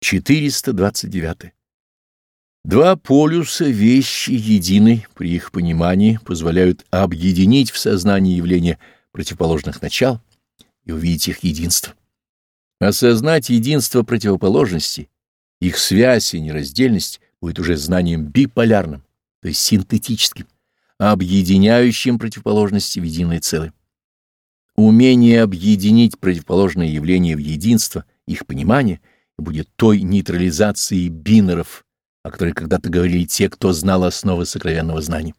429. Два полюса вещи едины при их понимании позволяют объединить в сознании явления противоположных начал и увидеть их единство. Осознать единство противоположностей, их связь и нераздельность будет уже знанием биполярным, то есть синтетическим, объединяющим противоположности в единое целое. Умение объединить противоположные явления в единство, их понимание, будет той нейтрализацией бинеров, о которой когда-то говорили те, кто знал основы сокровенного знания.